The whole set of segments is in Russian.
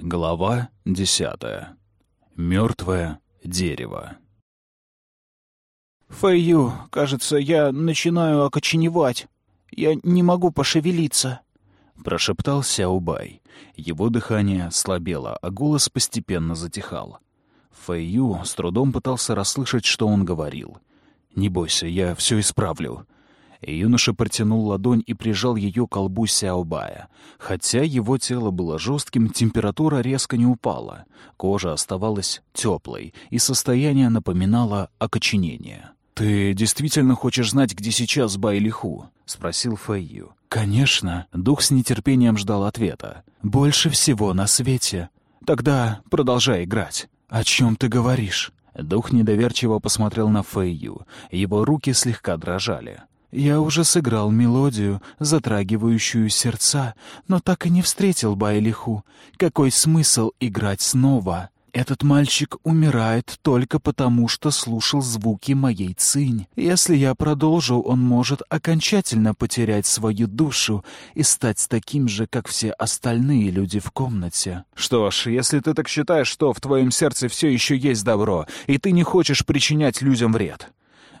Глава десятая. Мертвое дерево. «Фэйю, кажется, я начинаю окоченевать. Я не могу пошевелиться», — прошептал Сяубай. Его дыхание слабело, а голос постепенно затихал. Фэйю с трудом пытался расслышать, что он говорил. «Не бойся, я все исправлю», Юноша протянул ладонь и прижал ее к колбу Сяобая. Хотя его тело было жестким, температура резко не упала. Кожа оставалась теплой, и состояние напоминало окоченение. «Ты действительно хочешь знать, где сейчас Байлиху?» — спросил Фэйю. «Конечно». Дух с нетерпением ждал ответа. «Больше всего на свете. Тогда продолжай играть». «О чем ты говоришь?» Дух недоверчиво посмотрел на Фэйю. Его руки слегка дрожали. Я уже сыграл мелодию, затрагивающую сердца, но так и не встретил Байлиху. Какой смысл играть снова? Этот мальчик умирает только потому, что слушал звуки моей цинь. Если я продолжу, он может окончательно потерять свою душу и стать таким же, как все остальные люди в комнате. Что ж, если ты так считаешь, что в твоем сердце все еще есть добро, и ты не хочешь причинять людям вред,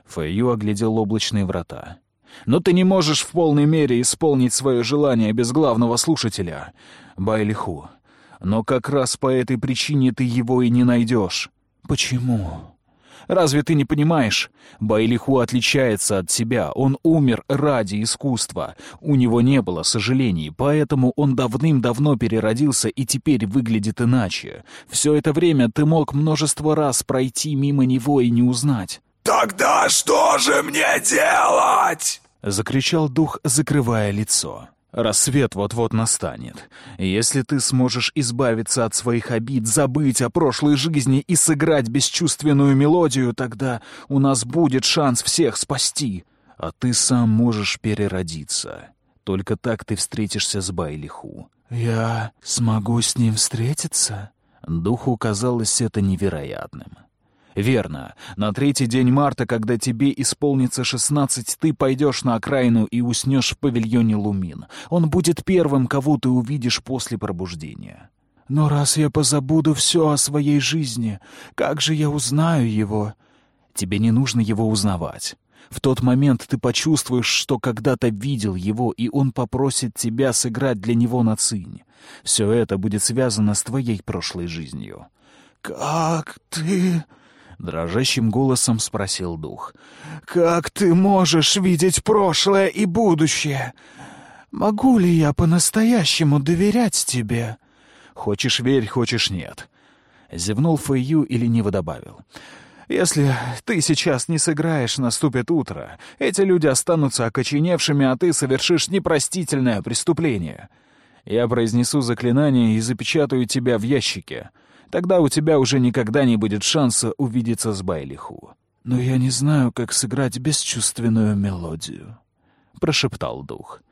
Фэйю оглядел облачные врата. «Но ты не можешь в полной мере исполнить свое желание без главного слушателя, Байлиху. Но как раз по этой причине ты его и не найдешь. Почему?» Разве ты не понимаешь? Байлиху отличается от тебя. Он умер ради искусства. У него не было сожалений, поэтому он давным-давно переродился и теперь выглядит иначе. Все это время ты мог множество раз пройти мимо него и не узнать. «Тогда что же мне делать?» — закричал дух, закрывая лицо. «Рассвет вот-вот настанет. Если ты сможешь избавиться от своих обид, забыть о прошлой жизни и сыграть бесчувственную мелодию, тогда у нас будет шанс всех спасти. А ты сам можешь переродиться. Только так ты встретишься с Байлиху». «Я смогу с ним встретиться?» Духу казалось это невероятным. Верно. На третий день марта, когда тебе исполнится шестнадцать, ты пойдешь на окраину и уснешь в павильоне Лумин. Он будет первым, кого ты увидишь после пробуждения. Но раз я позабуду все о своей жизни, как же я узнаю его? Тебе не нужно его узнавать. В тот момент ты почувствуешь, что когда-то видел его, и он попросит тебя сыграть для него на цинь. Все это будет связано с твоей прошлой жизнью. «Как ты...» — дрожащим голосом спросил дух. «Как ты можешь видеть прошлое и будущее? Могу ли я по-настоящему доверять тебе?» «Хочешь — верь, хочешь — нет», — зевнул Фэйю и лениво добавил. «Если ты сейчас не сыграешь, наступит утро. Эти люди останутся окоченевшими, а ты совершишь непростительное преступление. Я произнесу заклинание и запечатаю тебя в ящике». Тогда у тебя уже никогда не будет шанса увидеться с Байлиху. «Но я не знаю, как сыграть бесчувственную мелодию», — прошептал дух.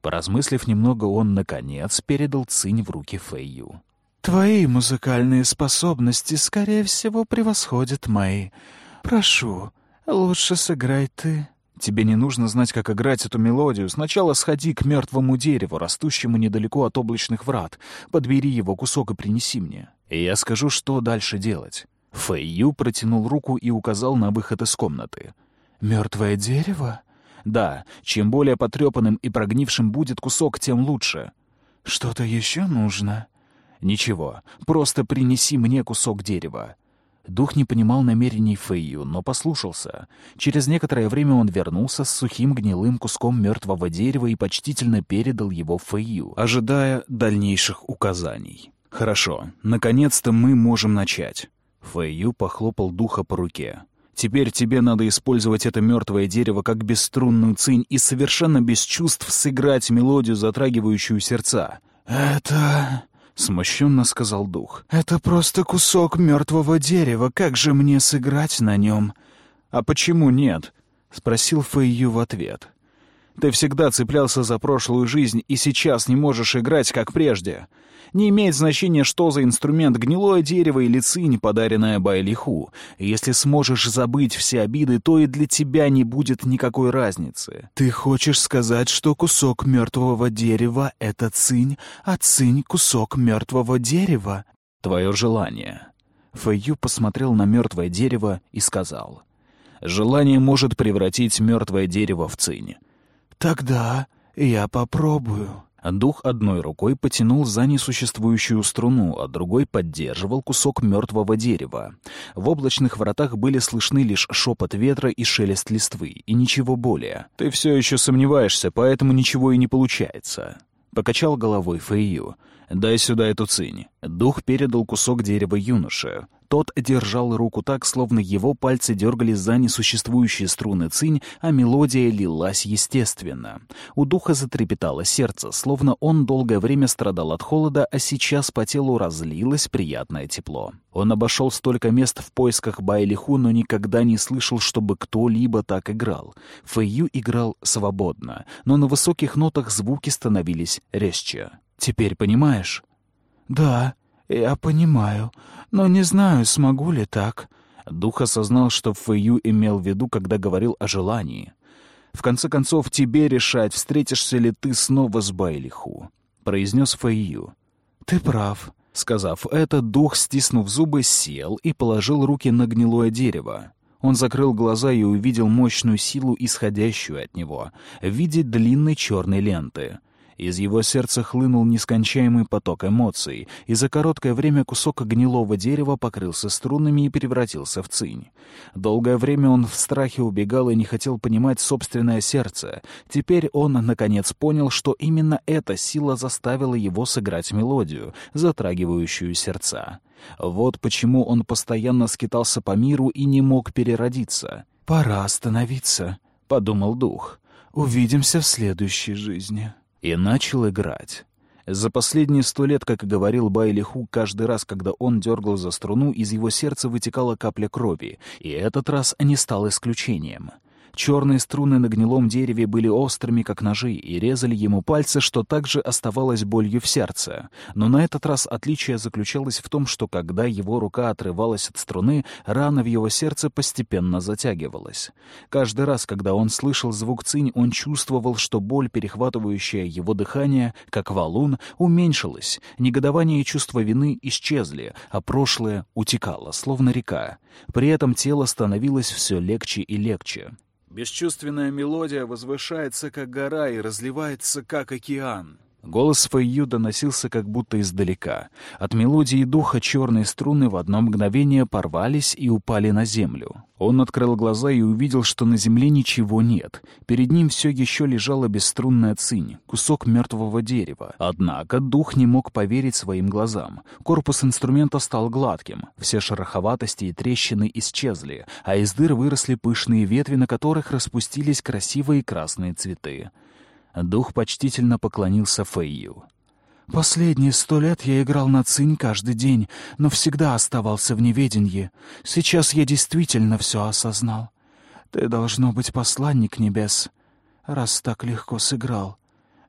Поразмыслив немного, он, наконец, передал цинь в руки Фэйю. «Твои музыкальные способности, скорее всего, превосходят мои. Прошу, лучше сыграй ты». Тебе не нужно знать, как играть эту мелодию. Сначала сходи к мертвому дереву, растущему недалеко от облачных врат. Подбери его кусок и принеси мне и я скажу, что дальше делать». Фэйю протянул руку и указал на выход из комнаты. «Мертвое дерево?» «Да, чем более потрепанным и прогнившим будет кусок, тем лучше». «Что-то еще нужно?» «Ничего, просто принеси мне кусок дерева». Дух не понимал намерений Фэйю, но послушался. Через некоторое время он вернулся с сухим гнилым куском мертвого дерева и почтительно передал его Фэйю, ожидая дальнейших указаний. «Хорошо, наконец-то мы можем начать». Фэйю похлопал духа по руке. «Теперь тебе надо использовать это мертвое дерево как бесструнную цинь и совершенно без чувств сыграть мелодию, затрагивающую сердца». «Это...» — смущенно сказал дух. «Это просто кусок мертвого дерева. Как же мне сыграть на нем?» «А почему нет?» — спросил Фэйю в ответ. Ты всегда цеплялся за прошлую жизнь и сейчас не можешь играть, как прежде. Не имеет значения, что за инструмент, гнилое дерево или цинь, подаренная Байлиху. Если сможешь забыть все обиды, то и для тебя не будет никакой разницы. Ты хочешь сказать, что кусок мертвого дерева — это цинь, а цинь — кусок мертвого дерева? Твое желание. Фэйю посмотрел на мертвое дерево и сказал. Желание может превратить мертвое дерево в цинь. Тогда я попробую. Дух одной рукой потянул за несуществующую струну, а другой поддерживал кусок мертвого дерева. В облачных вратах были слышны лишь шепот ветра и шелест листвы, и ничего более. «Ты все еще сомневаешься, поэтому ничего и не получается», — покачал головой Фэйю. «Дай сюда эту цинь». Дух передал кусок дерева юноше. Тот держал руку так, словно его пальцы дергались за несуществующие струны цинь, а мелодия лилась естественно. У духа затрепетало сердце, словно он долгое время страдал от холода, а сейчас по телу разлилось приятное тепло. Он обошел столько мест в поисках Байлиху, но никогда не слышал, чтобы кто-либо так играл. Фэйю играл свободно, но на высоких нотах звуки становились резче. «Теперь понимаешь?» «Да», «Я понимаю, но не знаю, смогу ли так». Дух осознал, что Фэйю имел в виду, когда говорил о желании. «В конце концов, тебе решать, встретишься ли ты снова с Байлиху», — произнес Фэйю. «Ты прав». Сказав это, дух, стиснув зубы, сел и положил руки на гнилое дерево. Он закрыл глаза и увидел мощную силу, исходящую от него, в виде длинной черной ленты — из его сердца хлынул нескончаемый поток эмоций, и за короткое время кусок гнилого дерева покрылся струнами и превратился в цинь. Долгое время он в страхе убегал и не хотел понимать собственное сердце. Теперь он, наконец, понял, что именно эта сила заставила его сыграть мелодию, затрагивающую сердца. Вот почему он постоянно скитался по миру и не мог переродиться. «Пора остановиться», — подумал дух. «Увидимся в следующей жизни» и начал играть. За последние сто лет, как и говорил Байлиху, каждый раз, когда он дергал за струну, из его сердца вытекала капля крови, и этот раз не стал исключением. Черные струны на гнилом дереве были острыми, как ножи, и резали ему пальцы, что также оставалось болью в сердце. Но на этот раз отличие заключалось в том, что когда его рука отрывалась от струны, рана в его сердце постепенно затягивалась. Каждый раз, когда он слышал звук цинь, он чувствовал, что боль, перехватывающая его дыхание, как валун, уменьшилась. Негодование и чувство вины исчезли, а прошлое утекало, словно река. При этом тело становилось все легче и легче. Бесчувственная мелодия возвышается, как гора, и разливается, как океан. Голос Фэйю доносился как будто издалека. От мелодии духа черные струны в одно мгновение порвались и упали на землю. Он открыл глаза и увидел, что на земле ничего нет. Перед ним все еще лежала бесструнная цинь, кусок мертвого дерева. Однако дух не мог поверить своим глазам. Корпус инструмента стал гладким, все шероховатости и трещины исчезли, а из дыр выросли пышные ветви, на которых распустились красивые красные цветы. Дух почтительно поклонился Фэйю. «Последние сто лет я играл на цинь каждый день, но всегда оставался в неведении. Сейчас я действительно все осознал. Ты, должно быть, посланник небес, раз так легко сыграл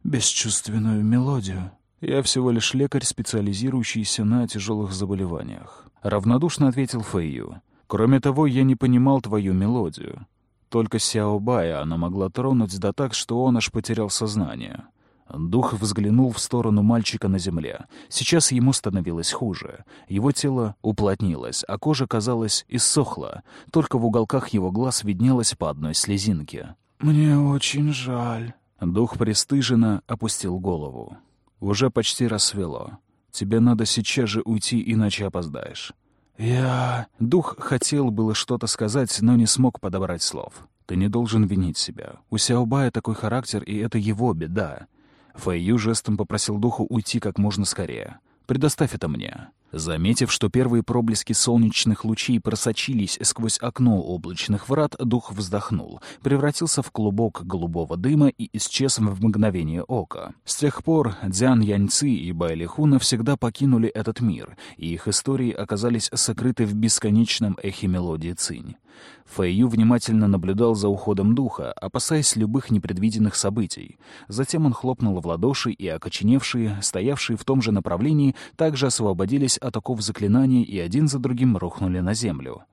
бесчувственную мелодию». «Я всего лишь лекарь, специализирующийся на тяжелых заболеваниях», — равнодушно ответил Фэйю. «Кроме того, я не понимал твою мелодию. Только Сяобая она могла тронуть, да так, что он аж потерял сознание. Дух взглянул в сторону мальчика на земле. Сейчас ему становилось хуже. Его тело уплотнилось, а кожа, казалось, иссохла. Только в уголках его глаз виднелась по одной слезинке. «Мне очень жаль». Дух пристыженно опустил голову. «Уже почти рассвело. Тебе надо сейчас же уйти, иначе опоздаешь. «Я...» Дух хотел было что-то сказать, но не смог подобрать слов. «Ты не должен винить себя. У Сяобая такой характер, и это его беда». Фэйю жестом попросил духу уйти как можно скорее. «Предоставь это мне». Заметив, что первые проблески солнечных лучей просочились сквозь окно облачных врат, дух вздохнул, превратился в клубок голубого дыма и исчез в мгновение ока. С тех пор Дзян Яньци и Байлиху навсегда покинули этот мир, и их истории оказались сокрыты в бесконечном эхе мелодии Цинь. Фэйю внимательно наблюдал за уходом духа, опасаясь любых непредвиденных событий. Затем он хлопнул в ладоши, и окоченевшие, стоявшие в том же направлении, также освободились от оков заклинаний и один за другим рухнули на землю.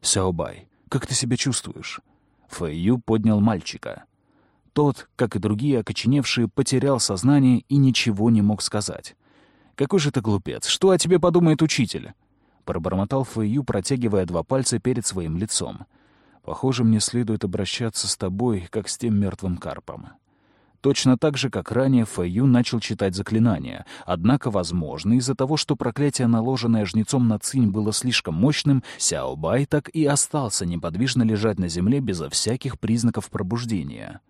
«Сяобай, как ты себя чувствуешь?» Фэйю поднял мальчика. Тот, как и другие окоченевшие, потерял сознание и ничего не мог сказать. «Какой же ты глупец! Что о тебе подумает учитель?» Пробормотал Фэйю, протягивая два пальца перед своим лицом. «Похоже, мне следует обращаться с тобой, как с тем мертвым карпом». Точно так же, как ранее, Фэйю начал читать заклинания. Однако, возможно, из-за того, что проклятие, наложенное жнецом на Цинь, было слишком мощным, Сяо Бай так и остался неподвижно лежать на земле безо всяких признаков пробуждения.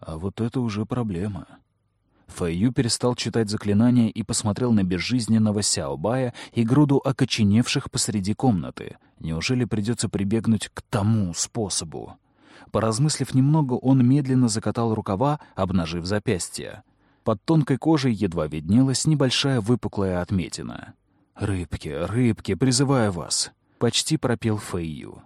А вот это уже проблема. Фэйю перестал читать заклинания и посмотрел на безжизненного Сяобая и груду окоченевших посреди комнаты. Неужели придется прибегнуть к тому способу? Поразмыслив немного, он медленно закатал рукава, обнажив запястье. Под тонкой кожей едва виднелась небольшая выпуклая отметина. «Рыбки, рыбки, призываю вас!» — почти пропел Фэйю.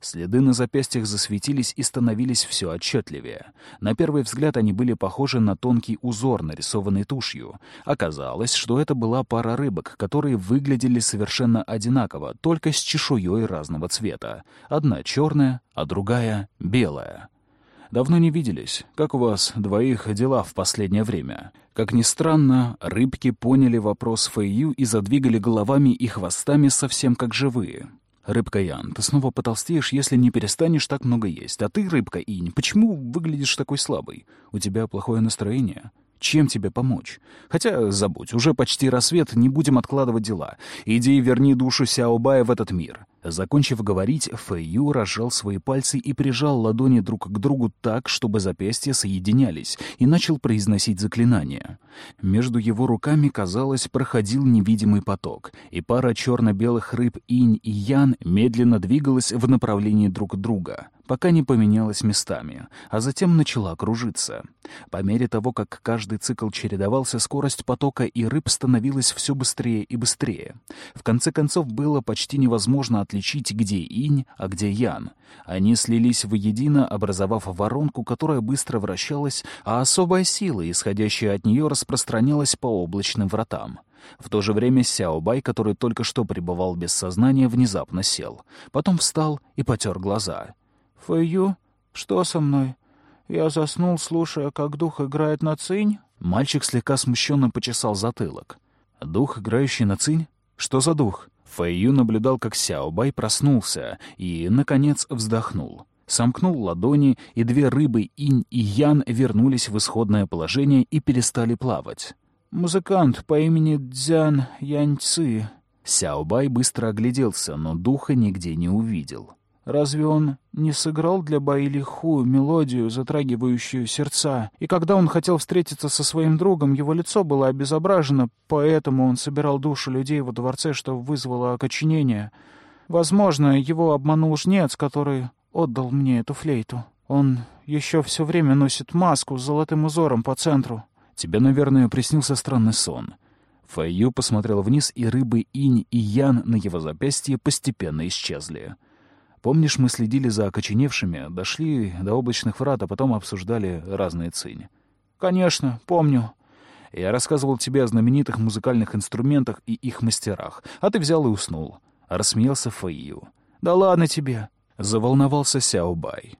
Следы на запястьях засветились и становились все отчетливее. На первый взгляд они были похожи на тонкий узор, нарисованный тушью. Оказалось, что это была пара рыбок, которые выглядели совершенно одинаково, только с чешуей разного цвета. Одна черная, а другая — белая. Давно не виделись. Как у вас двоих дела в последнее время? Как ни странно, рыбки поняли вопрос Фэйю и задвигали головами и хвостами совсем как живые. «Рыбка Ян, ты снова потолстеешь, если не перестанешь так много есть. А ты, рыбка Инь, почему выглядишь такой слабой? У тебя плохое настроение?» Чем тебе помочь? Хотя, забудь, уже почти рассвет, не будем откладывать дела. Иди и верни душу Сяобая в этот мир. Закончив говорить, Фэйю разжал свои пальцы и прижал ладони друг к другу так, чтобы запястья соединялись, и начал произносить заклинание. Между его руками, казалось, проходил невидимый поток, и пара черно-белых рыб Инь и Ян медленно двигалась в направлении друг друга — пока не поменялась местами, а затем начала кружиться. По мере того, как каждый цикл чередовался, скорость потока и рыб становилась все быстрее и быстрее. В конце концов, было почти невозможно отличить, где инь, а где ян. Они слились воедино, образовав воронку, которая быстро вращалась, а особая сила, исходящая от нее, распространялась по облачным вратам. В то же время Сяобай, который только что пребывал без сознания, внезапно сел. Потом встал и потер глаза. «Фэйю, что со мной? Я заснул, слушая, как дух играет на цинь?» Мальчик слегка смущенно почесал затылок. «Дух, играющий на цинь? Что за дух?» Фэйю наблюдал, как Сяобай проснулся и, наконец, вздохнул. Сомкнул ладони, и две рыбы Инь и Ян вернулись в исходное положение и перестали плавать. «Музыкант по имени Дзян Яньцы». Сяобай быстро огляделся, но духа нигде не увидел. Разве он не сыграл для Баилиху мелодию, затрагивающую сердца? И когда он хотел встретиться со своим другом, его лицо было обезображено, поэтому он собирал души людей во дворце, что вызвало окоченение. Возможно, его обманул жнец, который отдал мне эту флейту. Он еще все время носит маску с золотым узором по центру. Тебе, наверное, приснился странный сон. Фэйю посмотрел вниз, и рыбы Инь и Ян на его запястье постепенно исчезли. Помнишь, мы следили за окоченевшими, дошли до облачных врат, а потом обсуждали разные цини? Конечно, помню. Я рассказывал тебе о знаменитых музыкальных инструментах и их мастерах, а ты взял и уснул. Рассмеялся Фаию. Да ладно тебе. Заволновался Сяобай.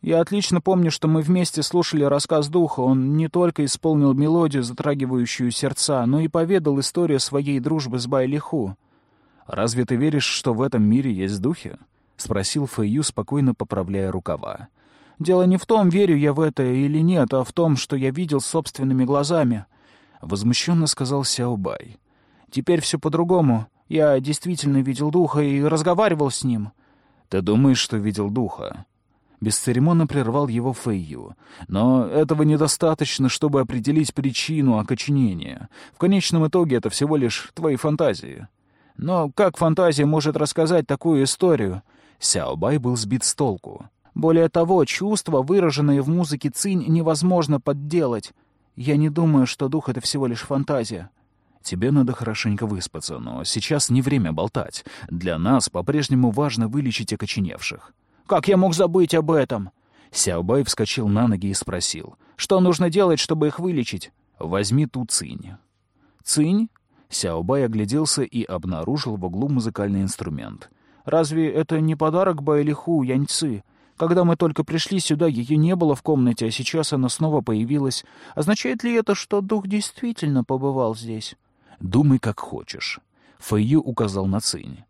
Я отлично помню, что мы вместе слушали рассказ духа. Он не только исполнил мелодию, затрагивающую сердца, но и поведал историю своей дружбы с Байлиху. Разве ты веришь, что в этом мире есть духи? — спросил Фэйю, спокойно поправляя рукава. «Дело не в том, верю я в это или нет, а в том, что я видел собственными глазами», — возмущенно сказал Сяобай. «Теперь все по-другому. Я действительно видел духа и разговаривал с ним». «Ты думаешь, что видел духа?» Бесцеремонно прервал его Фэйю. «Но этого недостаточно, чтобы определить причину окоченения. В конечном итоге это всего лишь твои фантазии». «Но как фантазия может рассказать такую историю?» Сяобай был сбит с толку. «Более того, чувства, выраженные в музыке цинь, невозможно подделать. Я не думаю, что дух — это всего лишь фантазия». Тебе надо хорошенько выспаться, но сейчас не время болтать. Для нас по-прежнему важно вылечить окоченевших. Как я мог забыть об этом?» Сяобай вскочил на ноги и спросил. «Что нужно делать, чтобы их вылечить?» «Возьми ту цинь». «Цинь?» Сяобай огляделся и обнаружил в углу музыкальный инструмент. «Разве это не подарок Байлиху Яньцы? Когда мы только пришли сюда, ее не было в комнате, а сейчас она снова появилась. Означает ли это, что дух действительно побывал здесь?» «Думай, как хочешь». Фэйю указал на цинь.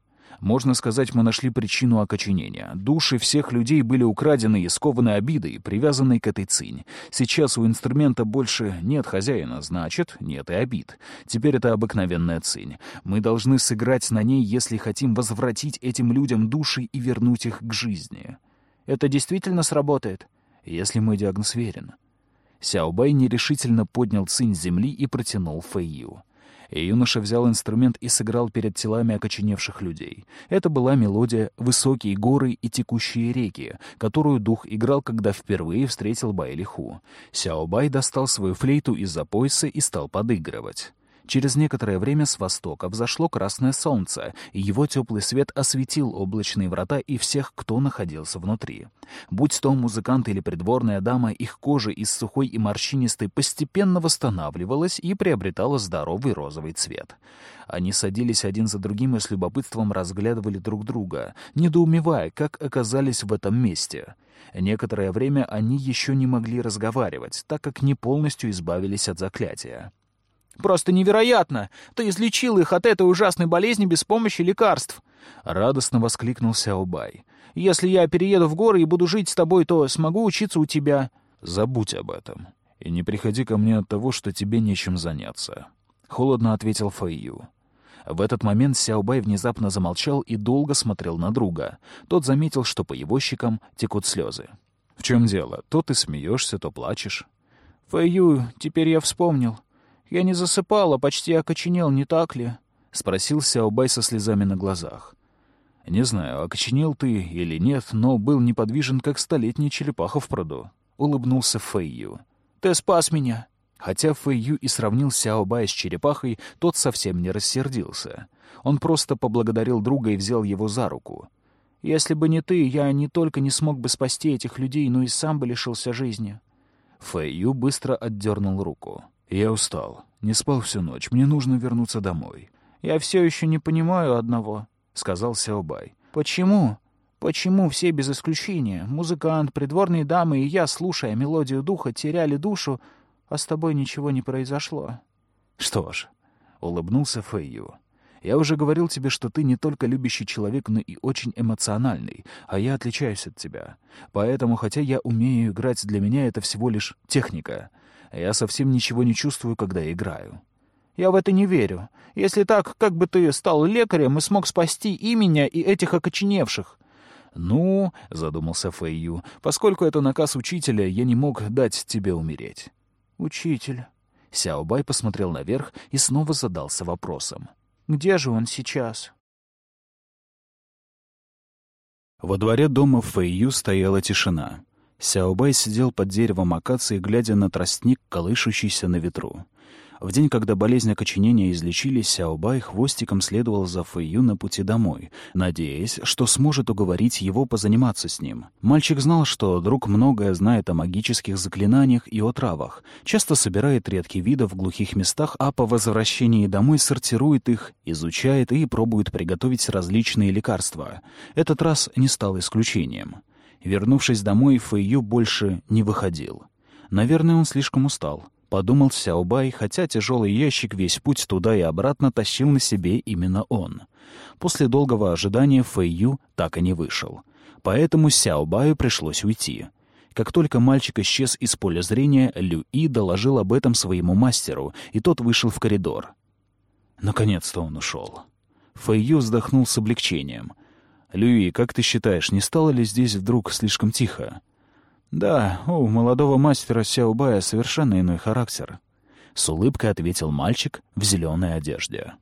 Можно сказать, мы нашли причину окоченения. Души всех людей были украдены и скованы обидой, привязанной к этой цинь. Сейчас у инструмента больше нет хозяина, значит, нет и обид. Теперь это обыкновенная цинь. Мы должны сыграть на ней, если хотим возвратить этим людям души и вернуть их к жизни. Это действительно сработает? Если мой диагноз верен. Сяобай нерешительно поднял цинь с земли и протянул Фэйю и юноша взял инструмент и сыграл перед телами окоченевших людей. Это была мелодия «Высокие горы и текущие реки», которую дух играл, когда впервые встретил Байлиху. Сяо Бай достал свою флейту из-за пояса и стал подыгрывать. Через некоторое время с востока взошло красное солнце, и его теплый свет осветил облачные врата и всех, кто находился внутри. Будь то музыкант или придворная дама, их кожа из сухой и морщинистой постепенно восстанавливалась и приобретала здоровый розовый цвет. Они садились один за другим и с любопытством разглядывали друг друга, недоумевая, как оказались в этом месте. Некоторое время они еще не могли разговаривать, так как не полностью избавились от заклятия. Просто невероятно! Ты излечил их от этой ужасной болезни без помощи лекарств!» Радостно воскликнул Сяобай. «Если я перееду в горы и буду жить с тобой, то смогу учиться у тебя». «Забудь об этом. И не приходи ко мне от того, что тебе нечем заняться», — холодно ответил Фэйю. В этот момент Сяобай внезапно замолчал и долго смотрел на друга. Тот заметил, что по его щекам текут слезы. «В чем дело? То ты смеешься, то плачешь». «Фэйю, теперь я вспомнил. «Я не засыпал, а почти окоченел, не так ли?» — спросил Сяобай со слезами на глазах. «Не знаю, окоченел ты или нет, но был неподвижен, как столетний черепаха в пруду», — улыбнулся Фэйю. «Ты спас меня!» Хотя Фэйю и сравнил Сяобая с черепахой, тот совсем не рассердился. Он просто поблагодарил друга и взял его за руку. «Если бы не ты, я не только не смог бы спасти этих людей, но и сам бы лишился жизни». Фэйю быстро отдернул руку. «Я устал. Не спал всю ночь. Мне нужно вернуться домой». «Я все еще не понимаю одного», — сказал Сяобай. «Почему? Почему все без исключения, музыкант, придворные дамы и я, слушая мелодию духа, теряли душу, а с тобой ничего не произошло?» «Что ж», — улыбнулся Фэйю, — «я уже говорил тебе, что ты не только любящий человек, но и очень эмоциональный, а я отличаюсь от тебя. Поэтому, хотя я умею играть, для меня это всего лишь техника». Я совсем ничего не чувствую, когда играю. Я в это не верю. Если так, как бы ты стал лекарем и смог спасти и меня, и этих окоченевших? «Ну, — задумался Фэйю, — поскольку это наказ учителя, я не мог дать тебе умереть». «Учитель». Сяобай посмотрел наверх и снова задался вопросом. «Где же он сейчас?» Во дворе дома Фэйю стояла тишина. Сяобай сидел под деревом акации, глядя на тростник, колышущийся на ветру. В день, когда болезнь окоченения излечили, Сяобай хвостиком следовал за Фэйю на пути домой, надеясь, что сможет уговорить его позаниматься с ним. Мальчик знал, что друг многое знает о магических заклинаниях и о травах, часто собирает редкие виды в глухих местах, а по возвращении домой сортирует их, изучает и пробует приготовить различные лекарства. Этот раз не стал исключением. Вернувшись домой, Фэйю больше не выходил. Наверное, он слишком устал. Подумал Сяобай, хотя тяжелый ящик весь путь туда и обратно тащил на себе именно он. После долгого ожидания Фэйю так и не вышел. Поэтому Сяобаю пришлось уйти. Как только мальчик исчез из поля зрения, Лю И доложил об этом своему мастеру, и тот вышел в коридор. Наконец-то он ушел. Фэйю вздохнул с облегчением — «Люи, как ты считаешь, не стало ли здесь вдруг слишком тихо?» «Да, у молодого мастера Сяобая совершенно иной характер», — с улыбкой ответил мальчик в зеленой одежде.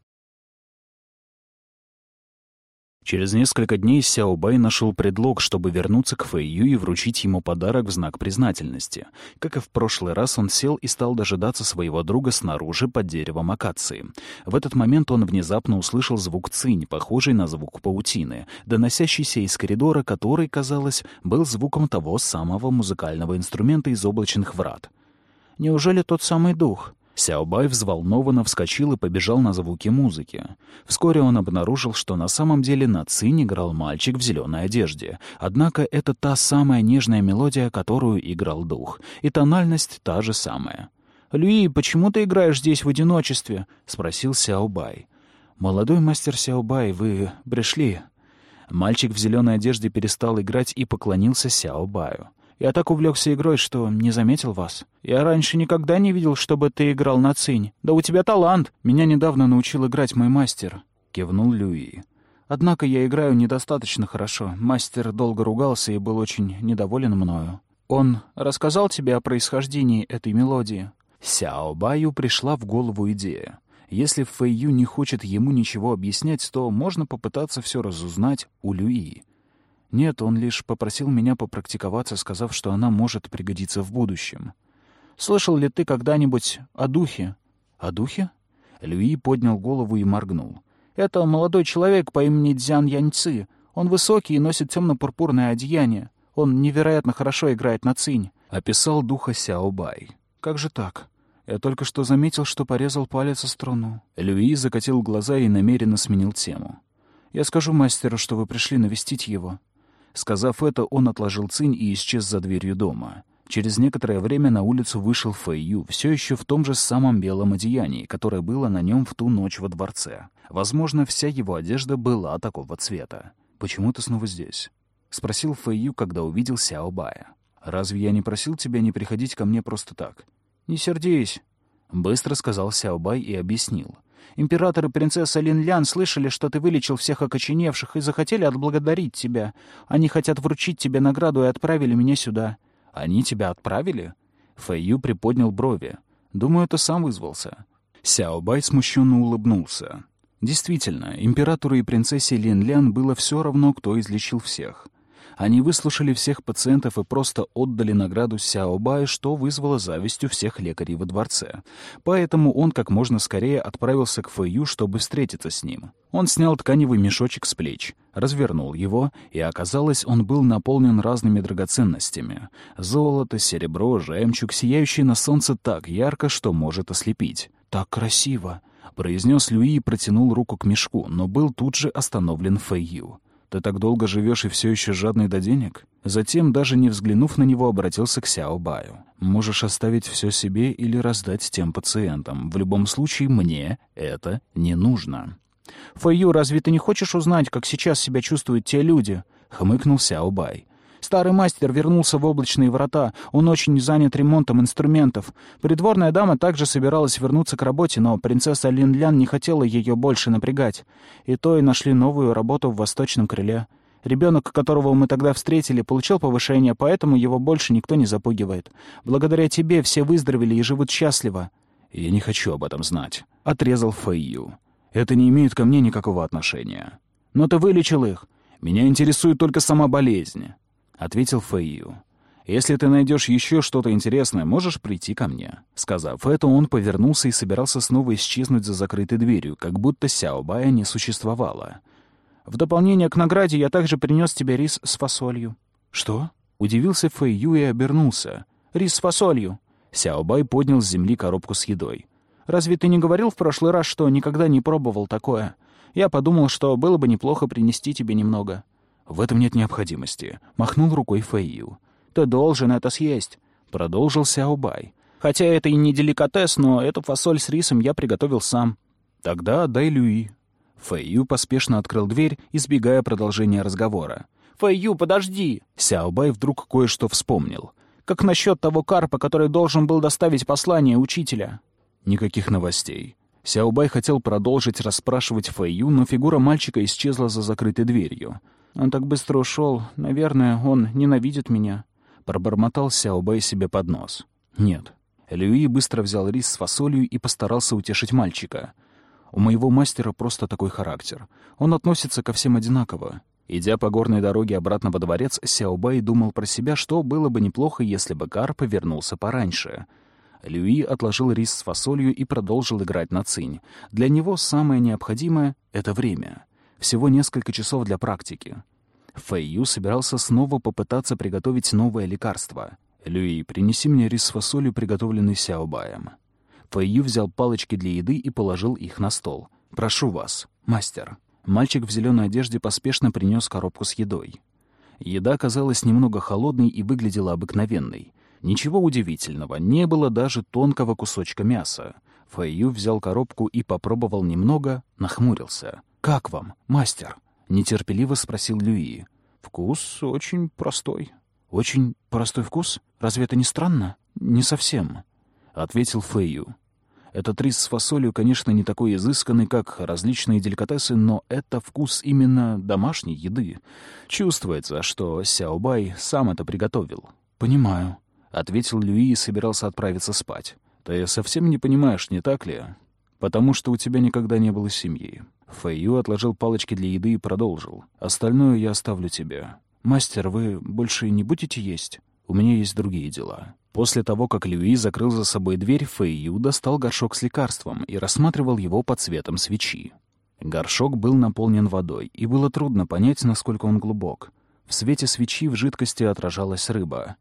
Через несколько дней Сяо Бай нашел предлог, чтобы вернуться к Фэйю и вручить ему подарок в знак признательности. Как и в прошлый раз, он сел и стал дожидаться своего друга снаружи под деревом акации. В этот момент он внезапно услышал звук цинь, похожий на звук паутины, доносящийся из коридора, который, казалось, был звуком того самого музыкального инструмента из облачных врат. «Неужели тот самый дух?» Сяобай взволнованно вскочил и побежал на звуки музыки. Вскоре он обнаружил, что на самом деле на цинь играл мальчик в зеленой одежде. Однако это та самая нежная мелодия, которую играл дух. И тональность та же самая. «Люи, почему ты играешь здесь в одиночестве?» — спросил Сяобай. «Молодой мастер Сяобай, вы пришли?» Мальчик в зеленой одежде перестал играть и поклонился Сяобаю. Я так увлекся игрой, что не заметил вас. Я раньше никогда не видел, чтобы ты играл на цинь. Да у тебя талант. Меня недавно научил играть мой мастер», — кивнул Люи. «Однако я играю недостаточно хорошо. Мастер долго ругался и был очень недоволен мною. Он рассказал тебе о происхождении этой мелодии?» Сяо Баю пришла в голову идея. Если Фэй Ю не хочет ему ничего объяснять, то можно попытаться все разузнать у Люи. Нет, он лишь попросил меня попрактиковаться, сказав, что она может пригодиться в будущем. Слышал ли ты когда-нибудь о духе? О духе? Люи поднял голову и моргнул. Это молодой человек по имени Дзян Яньцы. Он высокий и носит темно-пурпурное одеяние. Он невероятно хорошо играет на цинь. Описал духа Сяобай. Как же так? Я только что заметил, что порезал палец о струну. Люи закатил глаза и намеренно сменил тему. Я скажу мастеру, что вы пришли навестить его. Сказав это, он отложил цинь и исчез за дверью дома. Через некоторое время на улицу вышел Фэйю, все еще в том же самом белом одеянии, которое было на нем в ту ночь во дворце. Возможно, вся его одежда была такого цвета. «Почему ты снова здесь?» — спросил Фэйю, когда увидел Сяо Бая. «Разве я не просил тебя не приходить ко мне просто так?» «Не сердись», — быстро сказал Сяо Бай и объяснил. Император и принцесса Линлян слышали, что ты вылечил всех окоченевших и захотели отблагодарить тебя. Они хотят вручить тебе награду и отправили меня сюда». «Они тебя отправили?» Фэйю приподнял брови. «Думаю, ты сам вызвался». Сяобай смущенно улыбнулся. Действительно, императору и принцессе Линлян было все равно, кто излечил всех. Они выслушали всех пациентов и просто отдали награду Сяобаю, что вызвало зависть у всех лекарей во дворце. Поэтому он как можно скорее отправился к Фэю, чтобы встретиться с ним. Он снял тканевый мешочек с плеч, развернул его, и оказалось, он был наполнен разными драгоценностями. Золото, серебро, жемчуг, сияющий на солнце так ярко, что может ослепить. «Так красиво!» — произнес Люи и протянул руку к мешку, но был тут же остановлен Фэйю. Ты так долго живешь и все еще жадный до денег? Затем, даже не взглянув на него, обратился к Сяо Баю. Можешь оставить все себе или раздать тем пациентам. В любом случае, мне это не нужно. «Фэйю, разве ты не хочешь узнать, как сейчас себя чувствуют те люди?» — хмыкнул Сяо Бай. Старый мастер вернулся в облачные врата. Он очень занят ремонтом инструментов. Придворная дама также собиралась вернуться к работе, но принцесса Линлян не хотела ее больше напрягать. И то и нашли новую работу в восточном крыле. Ребенок, которого мы тогда встретили, получил повышение, поэтому его больше никто не запугивает. Благодаря тебе все выздоровели и живут счастливо. «Я не хочу об этом знать», — отрезал Фэйю. «Это не имеет ко мне никакого отношения». «Но ты вылечил их». «Меня интересует только сама болезнь». — ответил Фэйю. «Если ты найдешь еще что-то интересное, можешь прийти ко мне». Сказав это, он повернулся и собирался снова исчезнуть за закрытой дверью, как будто Сяобая не существовало. «В дополнение к награде я также принес тебе рис с фасолью». «Что?» — удивился Фэйю и обернулся. «Рис с фасолью». Сяобай поднял с земли коробку с едой. «Разве ты не говорил в прошлый раз, что никогда не пробовал такое? Я подумал, что было бы неплохо принести тебе немного». «В этом нет необходимости», — махнул рукой Фэйю. «Ты должен это съесть», — продолжил Сяобай. «Хотя это и не деликатес, но эту фасоль с рисом я приготовил сам». «Тогда дай Люи». Фэйю поспешно открыл дверь, избегая продолжения разговора. «Фэйю, подожди!» Сяобай вдруг кое-что вспомнил. «Как насчет того карпа, который должен был доставить послание учителя?» Никаких новостей. Сяобай хотел продолжить расспрашивать Фэйю, но фигура мальчика исчезла за закрытой дверью. Он так быстро ушел. Наверное, он ненавидит меня. Пробормотал Сяобэй себе под нос. Нет. Люи быстро взял рис с фасолью и постарался утешить мальчика. У моего мастера просто такой характер. Он относится ко всем одинаково. Идя по горной дороге обратно во дворец, Сяобай думал про себя, что было бы неплохо, если бы Карп вернулся пораньше. Люи отложил рис с фасолью и продолжил играть на цинь. Для него самое необходимое — это время. Всего несколько часов для практики. Фэйю собирался снова попытаться приготовить новое лекарство. «Люи, принеси мне рис с фасолью, приготовленный Сяобаем». Фэйю взял палочки для еды и положил их на стол. «Прошу вас, мастер». Мальчик в зеленой одежде поспешно принес коробку с едой. Еда казалась немного холодной и выглядела обыкновенной. Ничего удивительного, не было даже тонкого кусочка мяса. Фэйю взял коробку и попробовал немного, нахмурился. «Как вам, мастер?» — нетерпеливо спросил Люи. «Вкус очень простой». «Очень простой вкус? Разве это не странно?» «Не совсем», — ответил Фэйю. Этот рис с фасолью, конечно, не такой изысканный, как различные деликатесы, но это вкус именно домашней еды. Чувствуется, что Сяобай сам это приготовил. «Понимаю», — ответил Люи и собирался отправиться спать. «Ты совсем не понимаешь, не так ли? Потому что у тебя никогда не было семьи». Фэйю отложил палочки для еды и продолжил. «Остальное я оставлю тебе. Мастер, вы больше не будете есть? У меня есть другие дела». После того, как Люи закрыл за собой дверь, Фэйю достал горшок с лекарством и рассматривал его под светом свечи. Горшок был наполнен водой, и было трудно понять, насколько он глубок. В свете свечи в жидкости отражалась рыба.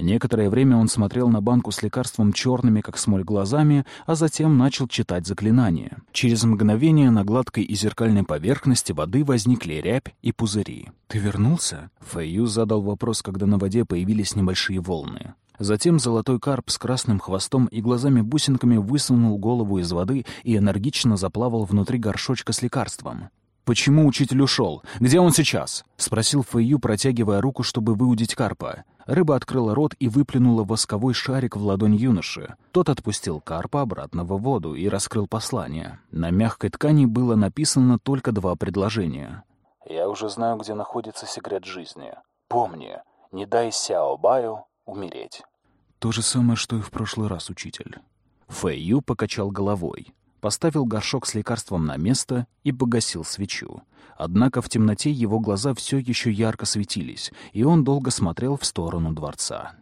Некоторое время он смотрел на банку с лекарством черными, как смоль, глазами, а затем начал читать заклинание. Через мгновение на гладкой и зеркальной поверхности воды возникли рябь и пузыри. «Ты вернулся?» Фэйю задал вопрос, когда на воде появились небольшие волны. Затем золотой карп с красным хвостом и глазами-бусинками высунул голову из воды и энергично заплавал внутри горшочка с лекарством. «Почему учитель ушел? Где он сейчас?» — спросил Фэйю, протягивая руку, чтобы выудить карпа. Рыба открыла рот и выплюнула восковой шарик в ладонь юноши. Тот отпустил карпа обратно в воду и раскрыл послание. На мягкой ткани было написано только два предложения. «Я уже знаю, где находится секрет жизни. Помни, не дай Сяо Баю умереть». То же самое, что и в прошлый раз, учитель. Фэйю покачал головой, поставил горшок с лекарством на место и погасил свечу. Однако в темноте его глаза все еще ярко светились, и он долго смотрел в сторону дворца.